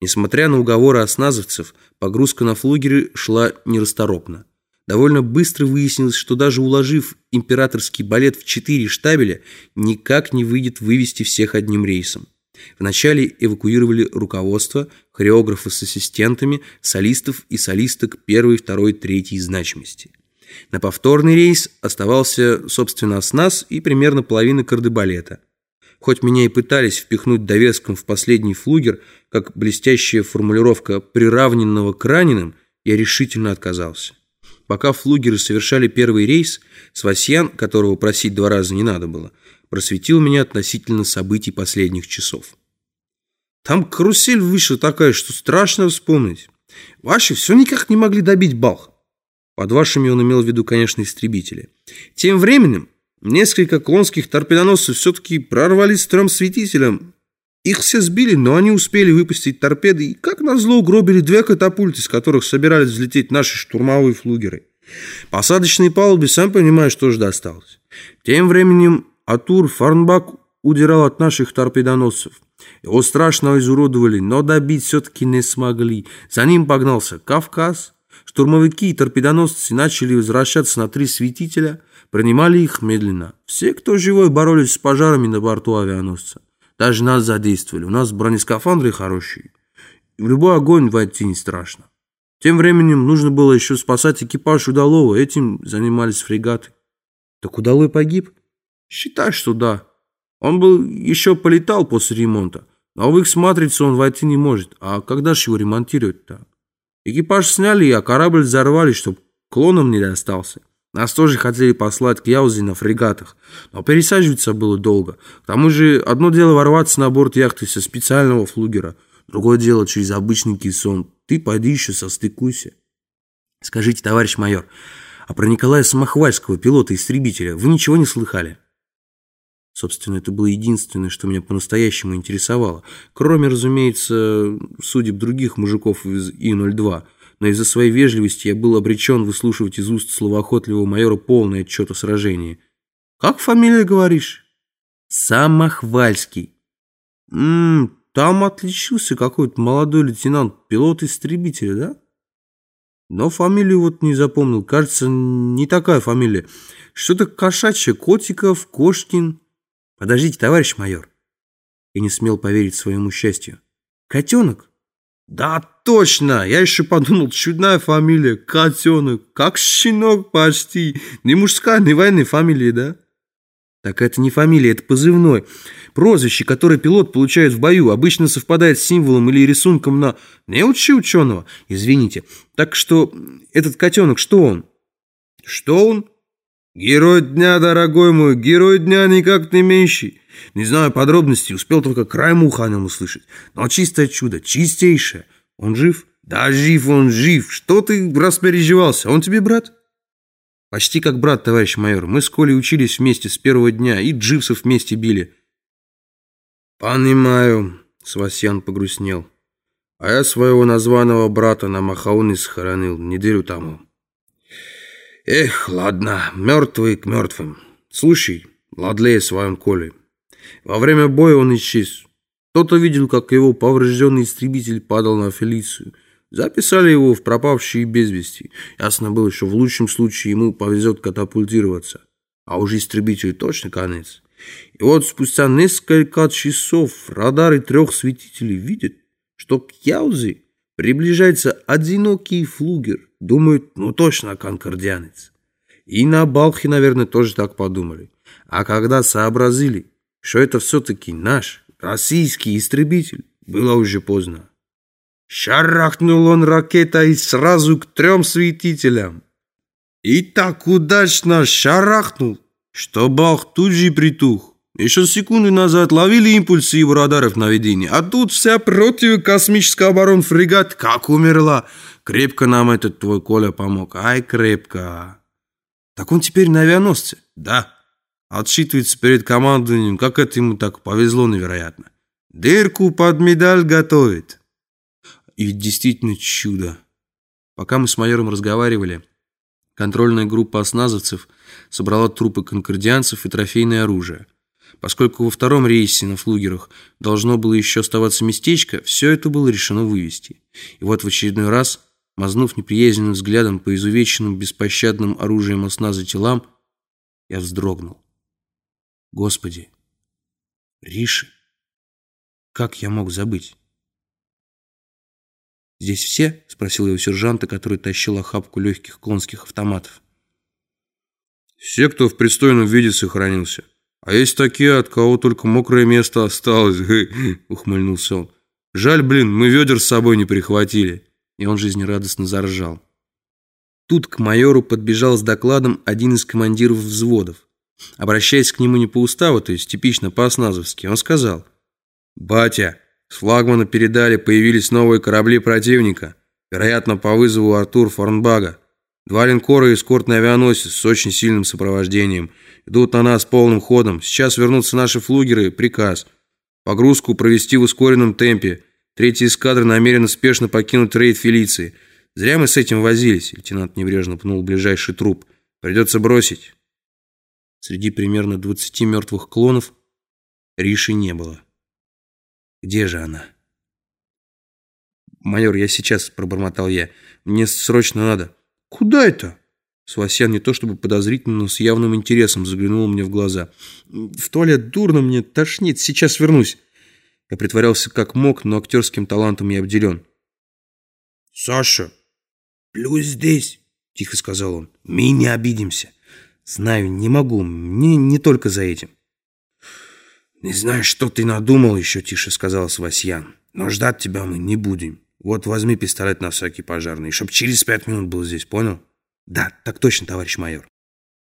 Несмотря на уговоры осназовцев, погрузка на флугеры шла нерасторопно. Довольно быстро выяснилось, что даже уложив императорский балет в четыре штабеля, никак не выйдет вывести всех одним рейсом. Вначале эвакуировали руководство, хореографы с ассистентами, солистов и солисток первой, второй, третьей значимости. На повторный рейс оставался, собственно, снас и примерно половина кардебалета. Хоть меня и пытались впихнуть довеском в последний флугер, как блестящая формулировка «приравненного к раненым», я решительно отказался. Пока флугеры совершали первый рейс, Свасьян, которого просить два раза не надо было, просветил меня относительно событий последних часов. Там карусель вышла такая, что страшно вспомнить. Ваши все никак не могли добить Балха. Под вашими он имел в виду, конечно, истребители. Тем временем несколько клонских торпедоносцев все-таки прорвались трем светителям. Их все сбили, но они успели выпустить торпеды и, как назло, угробили две катапульты, с которых собирались взлететь наши штурмовые флугеры. Посадочные палубы, сам понимаешь, тоже досталось. Тем временем Атур Фарнбак удирал от наших торпедоносцев. Его страшно изуродовали, но добить все-таки не смогли. За ним погнался Кавказ. Штурмовики и торпедоносцы начали возвращаться на три светителя, принимали их медленно. Все, кто живой, боролись с пожарами на борту авианосца. Даже нас задействовали. У нас бронескафандры хорошие. В любой огонь войти не страшно. Тем временем нужно было еще спасать экипаж Удалова. Этим занимались фрегаты. Так Удалой погиб? Считай, что да. Он был еще полетал после ремонта, но в их матрицу он войти не может. А когда же его ремонтировать-то? Экипаж сняли, а корабль взорвали, чтобы клоном не достался. Нас тоже хотели послать к Яузе на фрегатах, но пересаживаться было долго. К тому же одно дело ворваться на борт яхты со специального флугера, другое дело через обычный кессон. Ты пойди еще состыкуйся. Скажите, товарищ майор, а про Николая Самохвальского, пилота-истребителя, вы ничего не слыхали? Собственно, это было единственное, что меня по-настоящему интересовало. Кроме, разумеется, судеб других мужиков из И-02. Но из-за своей вежливости я был обречен выслушивать из уст словоохотливого майора полный отчет о сражении. «Как фамилия, говоришь?» «Самохвальский». «Ммм, там отличился какой-то молодой лейтенант, пилот истребителя, да?» Но фамилию вот не запомнил. Кажется, не такая фамилия. Что-то кошачье. Котиков, Кошкин. Подождите, товарищ майор. И не смел поверить своему счастью. Котенок? Да, точно! Я еще подумал, чудная фамилия. Котенок. Как щенок почти. Не мужская, не военная фамилия, да? Так это не фамилия, это позывной. Прозвище, которое пилот получает в бою, обычно совпадает с символом или рисунком на... Не учи ученого, извините. Так что этот котенок, что он? Что он? Герой дня, дорогой мой, герой дня никак не меньший. Не знаю подробностей, успел только краем уха о нем услышать. Но чистое чудо, чистейшее. Он жив? Да, жив он, жив. Что ты распереживался? Он тебе брат? Почти как брат, товарищ майор. Мы с Колей учились вместе с первого дня и дживсов вместе били. Понимаю, Свасьян погрустнел. А я своего названного брата на Махауне схоронил неделю тому. Эх, ладно, мертвый к мертвым. Слушай, Ладлей своем Коле. Во время боя он исчез. Кто-то видел, как его поврежденный истребитель падал на Фелицию. Записали его в пропавшие без вести. Ясно было, что в лучшем случае ему повезет катапультироваться. А уже истребителю точно конец. И вот спустя несколько часов радары трех светителей видят, что к Яузе приближается одинокий флугер. Думают, ну точно конкордианец. И на Балхе, наверное, тоже так подумали. А когда сообразили, что это все-таки наш российский истребитель, было уже поздно. Шарахнул он ракетой сразу к трем светителям. И так удачно шарахнул, что Балх тут же притух. Еще секунду назад ловили импульсы его радаров наведения, а тут вся противокосмическая оборона фрегат как умерла. Крепко нам этот твой Коля помог. Ай, крепко. Так он теперь на авианосце? Да. Отсчитывается перед командованием, как это ему так повезло, невероятно. Дырку под медаль готовит. И действительно чудо. Пока мы с майором разговаривали, контрольная группа осназовцев собрала трупы конкордианцев и трофейное оружие. Поскольку во втором рейсе на флугерах должно было еще оставаться местечко, все это было решено вывести. И вот в очередной раз, мазнув неприязненным взглядом по изувеченным беспощадным оружием осназа телам, я вздрогнул. Господи! Риши! Как я мог забыть? «Здесь все?» — спросил его сержанта, который тащил охапку легких конских автоматов. «Все, кто в пристойном виде сохранился. А есть такие, от кого только мокрое место осталось», — ухмыльнулся он. «Жаль, блин, мы ведер с собой не прихватили». И он жизнерадостно заржал. Тут к майору подбежал с докладом один из командиров взводов. Обращаясь к нему не по уставу, то есть типично по-осназовски, он сказал, «Батя, с флагмана передали, появились новые корабли противника, вероятно, по вызову Артур Форнбага. Два линкора и эскортный авианосец с очень сильным сопровождением. Идут на нас полным ходом. Сейчас вернутся наши флугеры. Приказ. Погрузку провести в ускоренном темпе. Третья эскадра намерена спешно покинуть рейд Фелиции. Зря мы с этим возились. Лейтенант небрежно пнул ближайший труп. Придется бросить. Среди примерно 20 мертвых клонов Риши не было. Где же она? «Майор, я сейчас», — пробормотал я. «Мне срочно надо». «Куда это?» Свасян не то чтобы подозрительно, но с явным интересом заглянул мне в глаза. «В туалет дурно мне, тошнит, сейчас вернусь». Я притворялся как мог, но актерским талантом я обделен. «Саша, плюс здесь», — тихо сказал он. «Мы не обидимся». «Знаю, не могу, мне не только за этим». «Не знаю, что ты надумал еще», — тише сказал Свасьян. «Но ждать тебя мы не будем. Вот возьми пистолет на всякий пожарный, чтоб через пять минут был здесь, понял?» «Да, так точно, товарищ майор».